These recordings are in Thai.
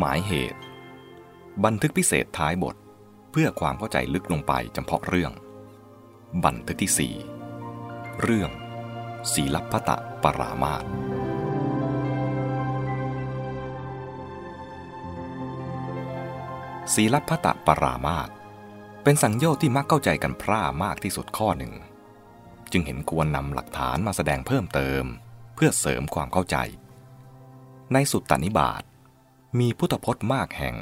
หมายเหตุ บันทึกพิเศษท้ายบทเพื่อความเข้าใจลึกลงไปจำเพาะเรื่อง บันทึกที่ 4 เรื่อง ศีลพตะปรามาตศีลพตะปรามาตเป็นสังโยชน์ที่มักเข้าใจกันพร่ามากที่สุดข้อหนึ่ง จึงเห็นควรนำหลักฐานมาแสดงเพิ่มเติม เพื่อเสริมความเข้าใจ ในสุตตานิบาต มีพุทธพจน์มากแห่ง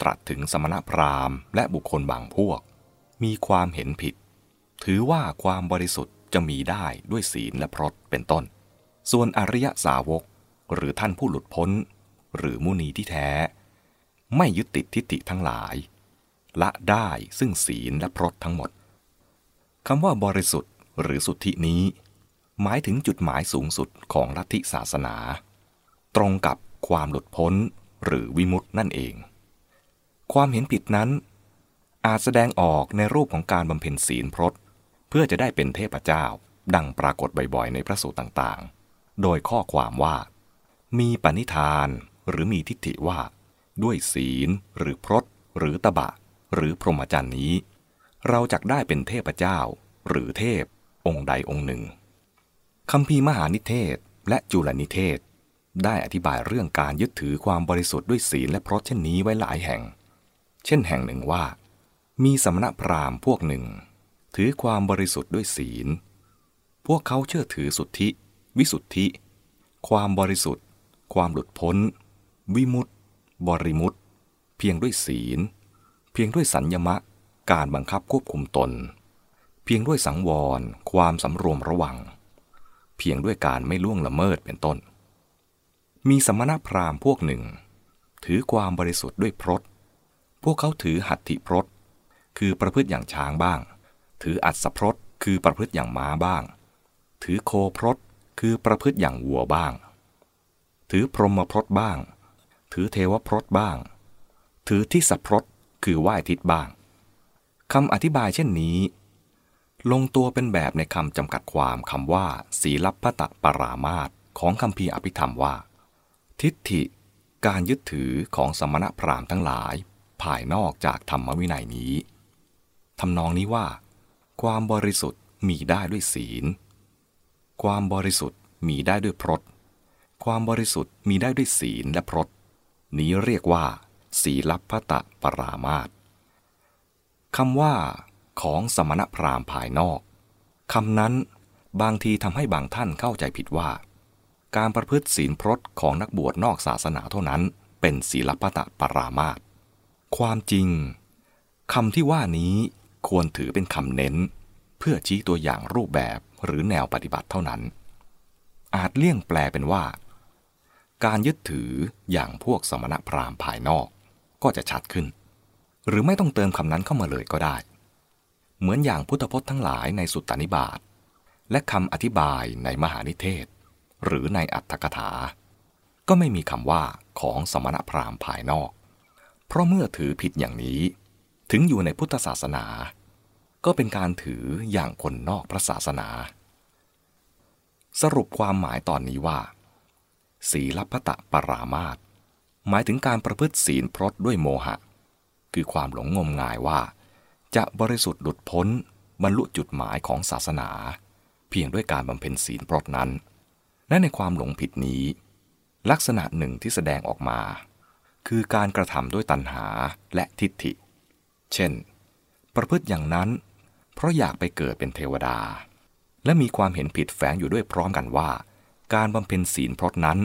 ตรัสถึงสมณพราหมณ์และบุคคลบางพวก มีความเห็นผิด ถือว่าความบริสุทธิ์จะมีได้ด้วยศีลและพรตเป็นต้น ส่วนอริยสาวกหรือท่านผู้หลุดพ้น หรือมุนีที่แท้ ไม่ยึดติดทิฏฐิทั้งหลาย ละได้ซึ่งศีลและพรตทั้งหมดคำว่าบริสุทธิ์หรือสุทธินี้ หมายถึงจุดหมายสูงสุดของลัทธิศาสนา ตรงกับความหลุดพ้น หรือวิมุตตินั่นเอง ความเห็นผิดนั้น อาจแสดงออกในรูปของการบำเพ็ญศีลพรตเพื่อจะได้เป็นเทพเจ้า ดังปรากฏบ่อยๆ ในพระสูตรต่างๆ โดยข้อความว่า มีปณิธานหรือมีทิฏฐิว่า ด้วยศีล หรือพรตหรือตบะ หรือพรหมจรรย์นี้ เราจะได้เป็นเทพเจ้า หรือเทพ องค์ใดองค์หนึ่งคำพีมหานิเทศและจุลนิเทศ ได้อธิบายเรื่องการยึดถือความบริสุทธิ์ด้วยศีลและพรตเช่นนี้ไว้หลายแห่ง เช่นแห่งหนึ่งว่า มีสมณพราหมณ์พวกหนึ่ง ถือความบริสุทธิ์ด้วยศีล พวกเขาเชื่อถือสุทธิ วิสุทธิ ความบริสุทธิ์ ความหลุดพ้น วิมุตติ บริมุตติ เพียงด้วยศีล เพียงด้วยสัญญมะ การบังคับควบคุมตน เพียงด้วยสังวร ความสำรวมระวัง เพียงด้วยการไม่ล่วงละเมิดเป็นต้น มีสมณพราหมณ์พวกหนึ่ง ถือความบริสุทธิ์ด้วยพรตพวกเขาถือหัตถิพรตคือประพฤติอย่างช้างบ้าง ถืออัศพรตคือประพฤติอย่างม้าบ้าง ถือโคพรตคือประพฤติอย่างวัวบ้าง ถือพรหมพรตบ้าง ถือเทวพรตบ้าง ถือทิศพรตคือไหว้ทิศบ้างคำอธิบายเช่นนี้ ลงตัวเป็นแบบในคำจำกัดความคำว่า ศีลพัตปรามาตของคำพีอภิธรรมว่า ทิฏฐิการยึดถือของสมณพราหมณ์ทั้งหลาย ภายนอกจากธรรมวินัยนี้ทำนองนี้ว่า ความบริสุทธิ์มีได้ด้วยศีล ความบริสุทธิ์มีได้ด้วยพรตความบริสุทธิ์มีได้ด้วยศีลและพรตนี้เรียกว่า ศีลพัตะปรามาตคำว่า ของสมณพราหมณ์ภายนอกคำนั้นบางทีทำให้บางท่านเข้าใจผิดว่า การประพฤติศีลพรตของนักบวชนอกศาสนาเท่านั้น เป็นศีลพัตะปรามาตความจริงคำที่ว่านี้ควรถือเป็นคำเน้น เพื่อชี้ตัวอย่างรูปแบบหรือแนวปฏิบัติเท่านั้น อาจเลี่ยงแปลเป็นว่า การยึดถืออย่างพวกสมณพราหมณ์ภายนอกก็จะชัดขึ้น หรือไม่ต้องเติมคำนั้นเข้ามาเลยก็ได้ เหมือนอย่างพุทธพจน์ทั้งหลายในสุตตานิบาตและคำอธิบายในมหานิเทศ หรือในอัตถกถา ก็ไม่มีคำว่าของสมณพราหมณ์ภายนอก เพราะเมื่อถือผิดอย่างนี้ ถึงอยู่ในพุทธศาสนา ก็เป็นการถืออย่างคนนอกพระศาสนา สรุปความหมายตอนนี้ว่า ศีลพัตะปรามาตหมายถึงการประพฤติศีลพรตด้วยโมหะ คือความหลงงมงายว่า จะบริสุทธิ์หลุดพ้นบรรลุจุดหมายของศาสนา เพียงด้วยการบำเพ็ญศีลพรตนั้น และในความหลงผิดนี้ ลักษณะหนึ่งที่แสดงออกมา คือการกระทำด้วยตัณหาและทิฏฐิ เช่น ประพฤติอย่างนั้น เพราะอยากไปเกิดเป็นเทวดา และมีความเห็นผิดแฝงอยู่ด้วยพร้อมกันว่า การบำเพ็ญศีลพรตนั้น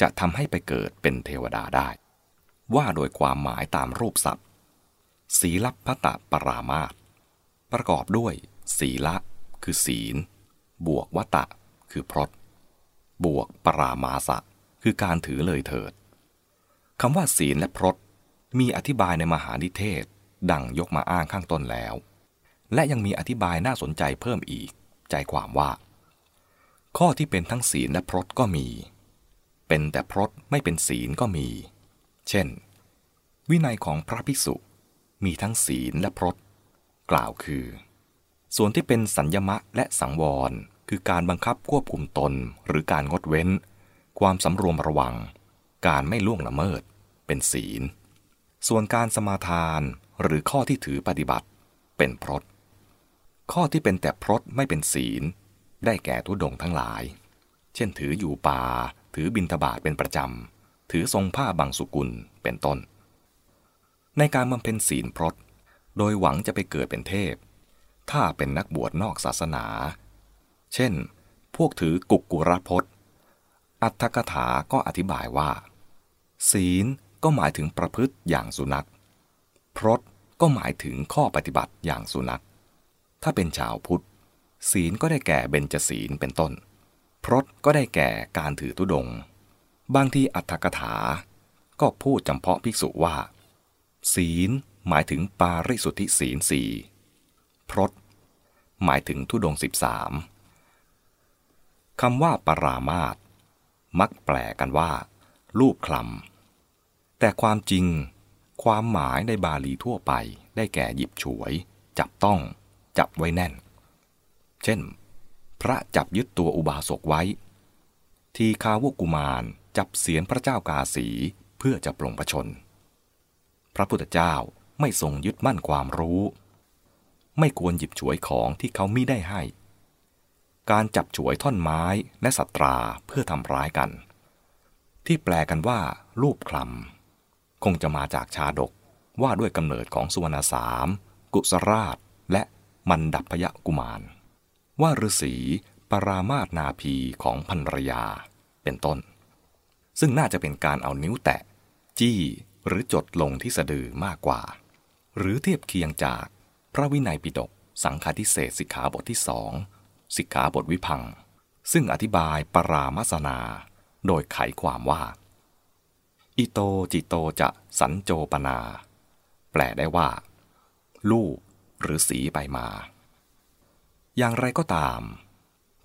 จะทำให้ไปเกิดเป็นเทวดาได้ ว่าโดยความหมายตามรูปศัพท์ศีลพัตปรามาตประกอบด้วย ศีละ คือศีล บวกวัตะ คือพรต บวกปรามาสะ คือการถือเลยเถิดคำว่าศีลและพรตมีอธิบายในมหานิเทศ ดังยกมาอ้างข้างต้นแล้ว และยังมีอธิบายน่าสนใจเพิ่มอีก ใจความว่า ข้อที่เป็นทั้งศีลและพรตก็มี เป็นแต่พรตไม่เป็นศีลก็มี เช่น วินัยของพระภิกษุมีทั้งศีลและพรตกล่าวคือ ส่วนที่เป็นสัญญมะและสังวร คือการบังคับควบคุมตนหรือการงดเว้น ความสำรวมระวัง การไม่ล่วงละเมิด เป็นศีล ส่วนการสมาทานหรือข้อที่ถือปฏิบัติ เป็นพรตข้อที่เป็นแต่พรตไม่เป็นศีล ได้แก่ทุดงทั้งหลาย เช่นถืออยู่ป่า ถือบินทบาทเป็นประจำ ถือทรงผ้าบางสุกุลเป็นต้น ในการบำเพ็ญศีลพรตโดยหวังจะไปเกิดเป็นเทพ ถ้าเป็นนักบวชนอกศาสนา เช่น พวกถือกุกกุรพจน์ อัตถกถาก็อธิบายว่า ศีลก็หมายถึงประพฤติอย่างสุนัข พรตก็หมายถึงข้อปฏิบัติอย่างสุนัข ถ้าเป็นชาวพุทธ ศีลก็ได้แก่เบญจศีลเป็นต้น พรตก็ได้แก่การถือตุดง บางทีอัตถกถา ก็พูดจำเพาะภิกษุว่า ศีลหมายถึงปาริสุทธิศีลสี่พรตหมายถึงทุดงสิบสาม คำว่าปรามาตมักแปลกันว่า รูปคลำแต่ความจริง ความหมายในบาลีทั่วไปได้แก่หยิบฉวย จับต้อง จับไว้แน่น เช่น พระจับยึดตัวอุบาสกไว้ ทีคาวกุมารจับเสียนพระเจ้ากาสีเพื่อจะปลงประชน พระพุทธเจ้าไม่ทรงยึดมั่นความรู้ ไม่ควรหยิบฉวยของที่เขามิได้ให้ การจับฉวยท่อนไม้และสัตราเพื่อทำร้ายกัน ที่แปลกันว่า รูปคลำคงจะมาจากชาดกว่าด้วยกำเนิดของสุวรรณสาม กุสราช และมันดับพยกุมาร ว่าฤาษีปรามาสนาภีของพันรยาเป็นต้น ซึ่งน่าจะเป็นการเอานิ้วแตะ จี้หรือจดลงที่สะดือมากกว่า หรือเทียบเคียงจากพระวินัยปิฎกสังฆาทิเศษสิกขาบทที่สอง สิกขาบทวิพัง ซึ่งอธิบายปรามาสนา โดยไขความว่า อิโตจิโตจะสัญโจปนา แปลได้ว่า ลูกหรือสีไปมา อย่างไรก็ตาม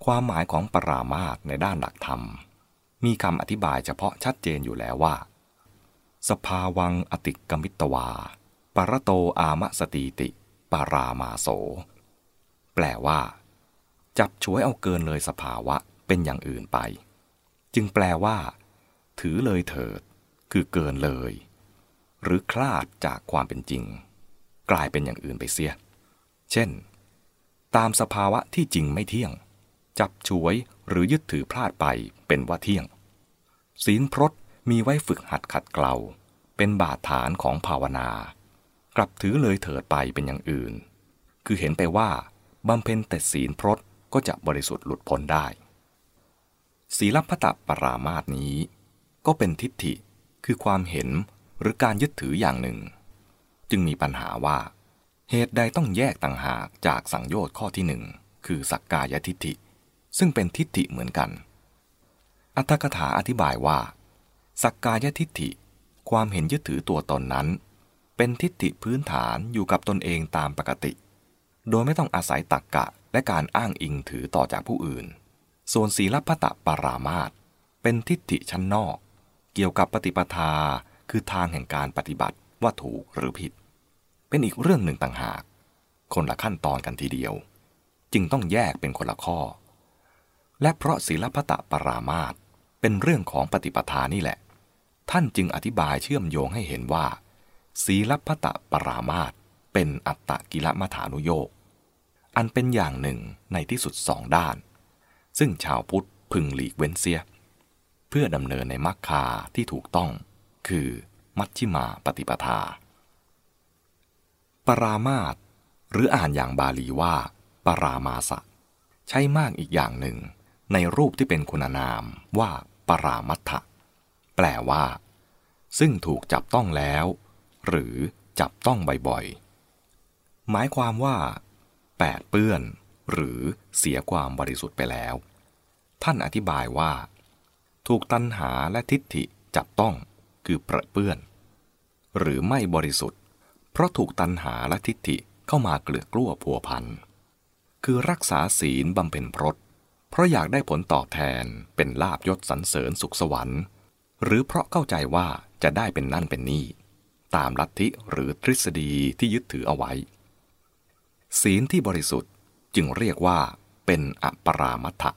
ความหมายของปรามาสในด้านหลักธรรม มีคำอธิบายเฉพาะชัดเจนอยู่แล้วว่า สภาวังอติกมิตวา ปรโตอามสตีติ ปารามาโส แปลว่า จับช่วยเอาเกินเลยสภาวะเป็นอย่างอื่นไป จึงแปลว่า ถือเลยเถิด คือเกินเลย หรือคลาดจากความเป็นจริง กลายเป็นอย่างอื่นไปเสีย เช่น ตามสภาวะที่จริงไม่เที่ยง จับช่วยหรือยึดถือพลาดไปเป็นว่าเที่ยง ศีลพรตมีไว้ฝึกหัดขัดเกลาเป็นบาดฐานของภาวนา กลับถือเลยเถิดไปเป็นอย่างอื่น คือเห็นไปว่าบำเพ็ญแต่ศีลพรต ก็จะบริสุทธิ์หลุดพ้นได้ศีลพัตปรามาสนี้ ก็เป็นทิฏฐิคือความเห็นหรือการยึดถืออย่างหนึ่ง จึงมีปัญหาว่า เหตุใดต้องแยกต่างหากจากสังโยชน์ข้อที่หนึ่งคือสักกายทิฏฐิ ซึ่งเป็นทิฏฐิเหมือนกัน อัตถกถาอธิบายว่า สักกายทิฏฐิ ความเห็นยึดถือตัวตนนั้น เป็นทิฏฐิพื้นฐานอยู่กับตนเองตามปกติ โดยไม่ต้องอาศัยตักกะ และการอ้างอิงถือต่อจากผู้อื่น ส่วนศีลพัตปารามาตเป็นทิฏฐิชั้นนอก เกี่ยวกับปฏิปทาคือทางแห่งการปฏิบัติว่าถูกหรือผิด เป็นอีกเรื่องหนึ่งต่างหาก คนละขั้นตอนกันทีเดียว จึงต้องแยกเป็นคนละข้อ และเพราะศีลพัตปารามาตเป็นเรื่องของปฏิปทานี่แหละ ท่านจึงอธิบายเชื่อมโยงให้เห็นว่าศีลพัตปรามาตเป็นอัตตกิลมัฐานุโยก อันเป็นอย่างหนึ่งในที่สุดสองด้าน ซึ่งชาวพุทธพึงหลีกเว้นเสีย เพื่อดำเนินในมรรคาที่ถูกต้อง คือมัชชิมาปฏิปทา ปรามาตหรืออ่านอย่างบาลีว่า ปรามาสะ ใช้มากอีกอย่างหนึ่ง ในรูปที่เป็นคุณนามว่าปรามัตถะแปลว่า ซึ่งถูกจับต้องแล้ว หรือจับต้องบ่อยๆหมายความว่า แปดเปื้อน หรือเสียความบริสุทธิ์ไปแล้ว ท่านอธิบายว่า ถูกตัณหาและทิฏฐิจับต้องคือเปรเปื้อน หรือไม่บริสุทธิ์ เพราะถูกตัณหาและทิฏฐิเข้ามาเกลือกลั้วพัวพันคือรักษาศีลบำเพ็ญพรตเพราะอยากได้ผลตอบแทนเป็นลาบยศสรรเสริญสุขสวรรค์ หรือเพราะเข้าใจว่าจะได้เป็นนั่นเป็นนี่ ตามลัทธิหรือทฤษฎีที่ยึดถือเอาไว้ ศีลที่บริสุทธิ์จึงเรียกว่าเป็นอปรามัตถะ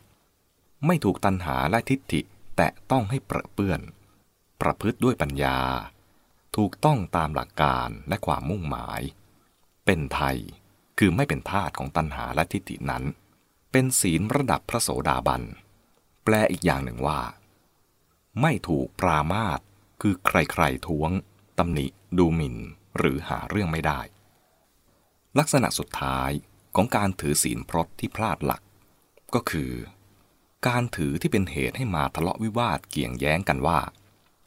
ไม่ถูกตัณหาและทิฏฐิแตะต้องให้เปรอะเปื้อน ประพฤติด้วยปัญญา ถูกต้องตามหลักการและความมุ่งหมาย เป็นไทยคือไม่เป็นทาสของตัณหาและทิฏฐินั้น เป็นศีลระดับพระโสดาบัน แปลอีกอย่างหนึ่งว่า ไม่ถูกปรามาตคือใครๆท้วงตำหนิดูหมิ่น หรือหาเรื่องไม่ได้ ลักษณะสุดท้ายของการถือศีลพรตที่พลาดหลัก ก็คือ การถือที่เป็นเหตุให้มาทะเลาะวิวาทเกี่ยงแย้งกันว่า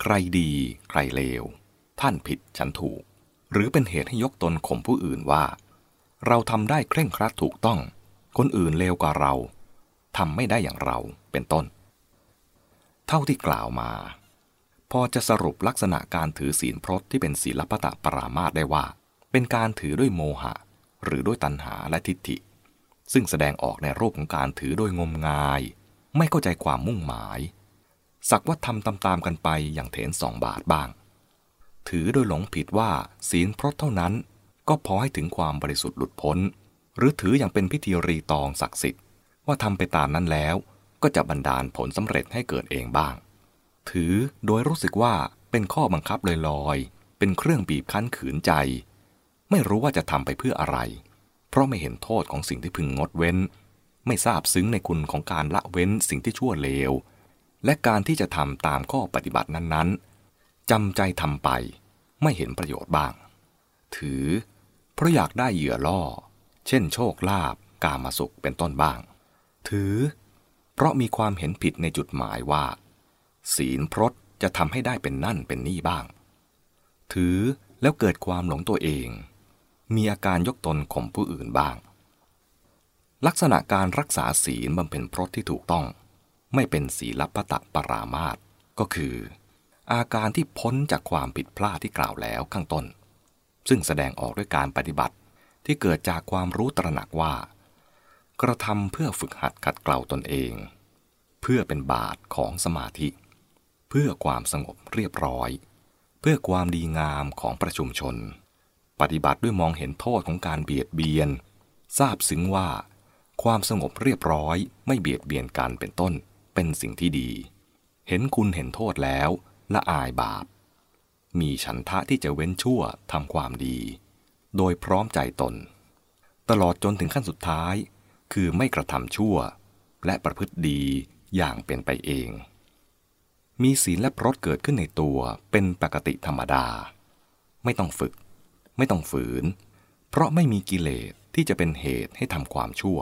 ใครดีใครเลว ท่านผิดฉันถูก หรือเป็นเหตุให้ยกตนข่มผู้อื่นว่า เราทำได้เคร่งครัดถูกต้อง คนอื่นเลวกว่าเราทำไม่ได้อย่างเราเป็นต้น เท่าที่กล่าวมา พอจะสรุปลักษณะการถือศีลพรตที่เป็นศีลปตะปรามาตได้ว่า เป็นการถือด้วยโมหะ หรือด้วยตัณหาและทิฏฐิ ซึ่งแสดงออกในรูปของการถือโดยงมงาย ไม่เข้าใจความมุ่งหมาย สักว่าทำตามๆกันไปอย่างเถนสองบาทบ้าง ถือโดยหลงผิดว่าศีลพรตเท่านั้น ก็พอให้ถึงความบริสุทธิ์หลุดพ้น หรือถืออย่างเป็นพิธีรีตองศักดิ์สิทธิ์ว่าทำไปตามนั้นแล้ว ก็จะบันดาลผลสำเร็จให้เกิดเองบ้าง ถือโดยรู้สึกว่าเป็นข้อบังคับลอยๆเป็นเครื่องบีบคั้นขืนใจ ไม่รู้ว่าจะทำไปเพื่ออะไร เพราะไม่เห็นโทษของสิ่งที่พึงงดเว้น ไม่ทราบซึ้งในคุณของการละเว้นสิ่งที่ชั่วเลว และการที่จะทำตามข้อปฏิบัตินั้นๆจำใจทำไป ไม่เห็นประโยชน์บ้าง ถือ เพราะอยากได้เหยื่อล่อ เช่นโชคลาภกามาสุขเป็นต้นบ้าง ถือ เพราะมีความเห็นผิดในจุดหมายว่า ศีลพรตจะทำให้ได้เป็นนั่นเป็นนี่บ้าง ถือแล้วเกิดความหลงตัวเอง มีอาการยกตนข่มผู้อื่นบ้าง ลักษณะการรักษาศีลบำเพ็ญพรตที่ถูกต้อง ไม่เป็นศีลปตะปรามาตก็คือ อาการที่พ้นจากความผิดพลาดที่กล่าวแล้วข้างต้น ซึ่งแสดงออกด้วยการปฏิบัติที่เกิดจากความรู้ตระหนักว่า กระทำเพื่อฝึกหัดขัดเกลาตนเอง เพื่อเป็นบาตของสมาธิ เพื่อความสงบเรียบร้อย เพื่อความดีงามของประชุมชน ปฏิบัติด้วยมองเห็นโทษของการเบียดเบียน ทราบซึ้งว่า ความสงบเรียบร้อยไม่เบียดเบียนกันเป็นต้น เป็นสิ่งที่ดี เห็นคุณเห็นโทษแล้วละอายบาป มีฉันทะที่จะเว้นชั่วทำความดี โดยพร้อมใจตน ตลอดจนถึงขั้นสุดท้าย คือไม่กระทำชั่ว และประพฤติดีอย่างเป็นไปเอง มีศีลและพรตเกิดขึ้นในตัวเป็นปกติธรรมดา ไม่ต้องฝึก ไม่ต้องฝืน เพราะไม่มีกิเลสที่จะเป็นเหตุให้ทำความชั่ว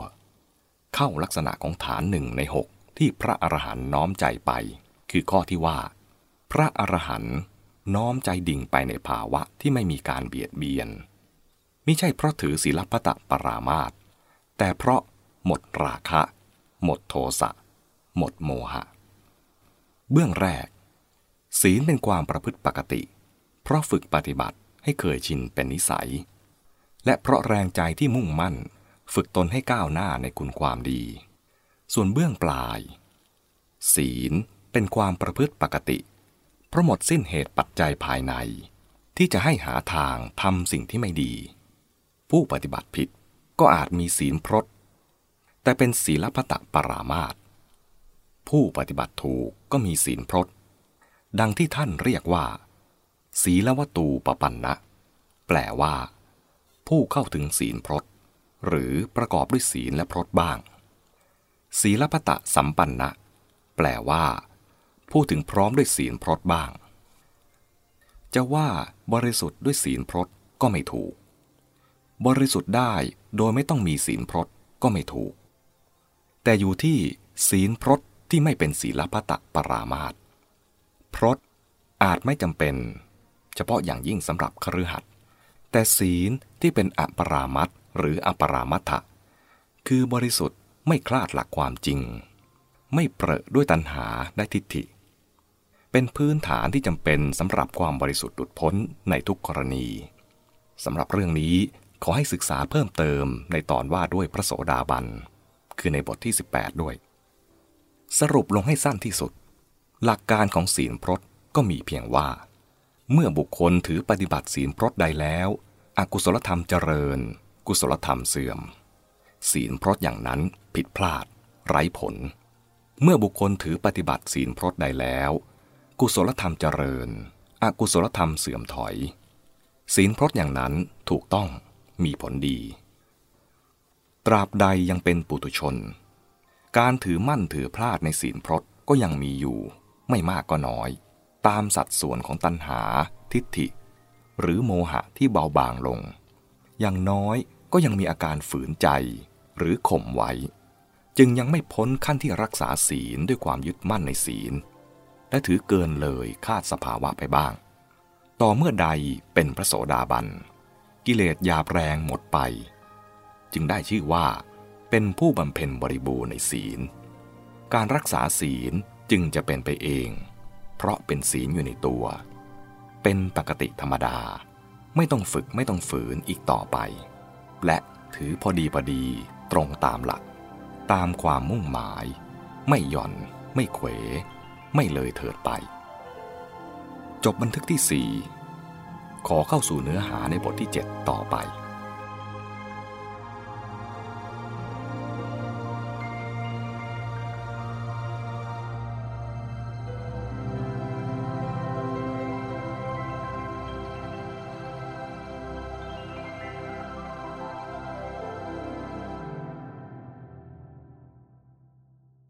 เข้าลักษณะของฐานหนึ่งในหกที่พระอรหันต์น้อมใจไป คือข้อที่ว่า พระอรหันต์น้อมใจดิ่งไปในภาวะที่ไม่มีการเบียดเบียนไม่ใช่เพราะถือศีลพัตปรามาตแต่เพราะหมดราคะ หมดโทสะ หมดโมหะ เบื้องแรก ศีลเป็นความประพฤติปกติ เพราะฝึกปฏิบัติ ให้เคยชินเป็นนิสัย และเพราะแรงใจที่มุ่งมั่น ฝึกตนให้ก้าวหน้าในคุณความดี ส่วนเบื้องปลาย ศีลเป็นความประพฤติปกติ เพราะหมดสิ้นเหตุปัจจัยภายใน ที่จะให้หาทางทำสิ่งที่ไม่ดี ผู้ปฏิบัติผิดก็อาจมีศีลพรตแต่เป็นศีลพตะปรามาตผู้ปฏิบัติถูกก็มีศีลพรตดังที่ท่านเรียกว่า ศีลวตูปปันนะ แปลว่า ผู้เข้าถึงศีลพรตหรือประกอบด้วยศีลและพรตบ้าง ศีลพตะสัมปันนะ แปลว่า ผู้ถึงพร้อมด้วยศีลพรตบ้าง จะว่าบริสุทธิ์ด้วยศีลพรตก็ไม่ถูก บริสุทธิ์ได้โดยไม่ต้องมีศีลพรตก็ไม่ถูก แต่อยู่ที่ศีลพรตที่ไม่เป็นศีลพตะปรามาตพรตอาจไม่จำเป็น เฉพาะอย่างยิ่งสำหรับครือขัดแต่ศีลที่เป็นอปรามัตหรืออปรามัตถะคือบริสุทธิ์ไม่คลาดหลักความจริง ไม่เปรอะด้วยตัณหาได้ทิฏฐิ เป็นพื้นฐานที่จำเป็นสำหรับความบริสุทธิ์หลุดพ้นในทุกกรณีสำหรับเรื่องนี้ขอให้ศึกษาเพิ่มเติมในตอนว่าด้วยพระโสดาบัน คือในบทที่ 18 ด้วย สรุปลงให้สั้นที่สุด หลักการของศีลพรตก็มีเพียงว่า เมื่อบุคคลถือปฏิบัติศีลพรตใดแล้วอกุศลธรรมเจริญ กุศลธรรมเสื่อม ศีลพรตอย่างนั้นผิดพลาด ไร้ผล เมื่อบุคคลถือปฏิบัติศีลพรตใดแล้ว กุศลธรรมเจริญ อกุศลธรรมเสื่อมถอย ศีลพรตอย่างนั้นถูกต้องมีผลดี ตราบใดยังเป็นปุตุชน การถือมั่นถือพลาดในศีลพรตก็ยังมีอยู่ ไม่มากก็น้อย ตามสัดส่วนของตัณหา ทิฏฐิ หรือโมหะที่เบาบางลง อย่างน้อยก็ยังมีอาการฝืนใจหรือข่มไว้ จึงยังไม่พ้นขั้นที่รักษาศีลด้วยความยึดมั่นในศีล และถือเกินเลยคาดสภาวะไปบ้าง ต่อเมื่อใดเป็นพระโสดาบัน กิเลสยาแรงหมดไป จึงได้ชื่อว่าเป็นผู้บำเพ็ญบริบูรณ์ในศีล การรักษาศีลจึงจะเป็นไปเอง เพราะเป็นศีลอยู่ในตัว เป็นปกติธรรมดา ไม่ต้องฝึกไม่ต้องฝืนอีกต่อไป และถือพอดีพอดีตรงตามหลัก ตามความมุ่งหมาย ไม่หย่อน ไม่เขว ไม่เลยเถิดไป จบบันทึกที่ 4 ขอเข้าสู่เนื้อหาในบทที่ 7 ต่อไป